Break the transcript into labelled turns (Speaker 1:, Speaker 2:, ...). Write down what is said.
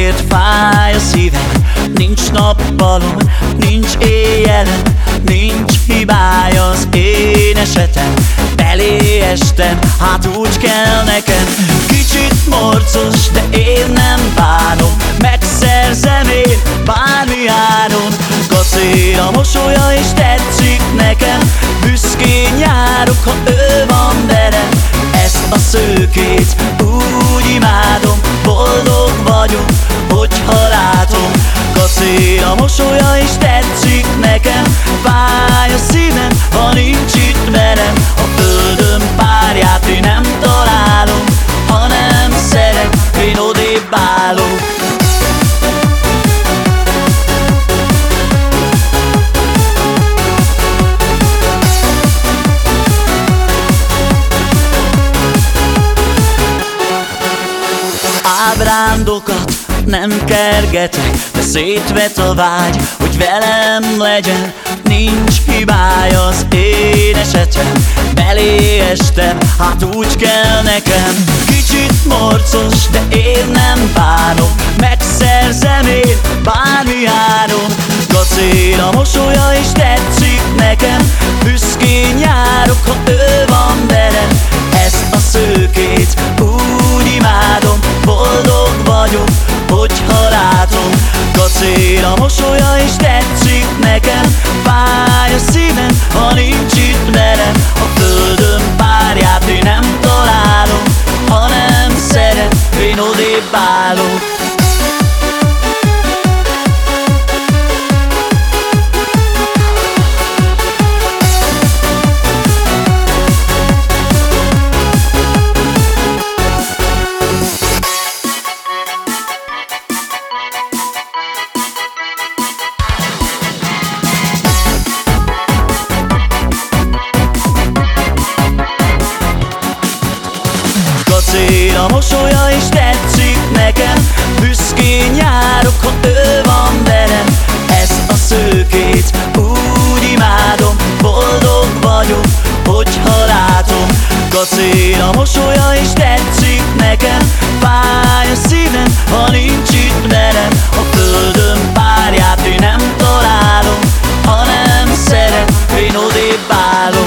Speaker 1: Ezért fáj a szívem. Nincs nappalom, nincs éjjelem Nincs hibája az én esetem. Belé estem, hát úgy kell nekem. Kicsit morcos, de én nem bánom. Megszerzem én bármi áron. Kacél a mosolya és tetszik nekem. Büszkén járok, ha ő van velem. Ezt a szőkét mosolya és tetszik nekem. Fáj a szívem, ha nincs itt velem. A földön párját én nem találom Ha nem szeret, én odébb állok. Ábrándokat nem kergetek De szétvet a vágy, hogy velem legyen. Nincs hibája az én esetem. Belé estem, hát úgy kell nekem. Kicsit morcos, de én nem bánom. Megszerzem én bármi áron. Kacél a mosolya és tetszik nekem. Büszkén járok, ha ő hogyha látom Kacél a mosolya és tetszik nekem. Fáj a szívem, ha nincs itt velem. A földön párját én nem találom Ha nem szeret, én odébb állok a mosolya is tetszik nekem. Büszkén járok, ha ő van velem. Ez a szőkét úgy imádom. Boldog vagyok, hogyha látom. Kacér a mosolya is tetszik nekem. Fáj a szívem, ha nincs itt velem. A földön párját én nem találom Ha nem szeret, én odébb állom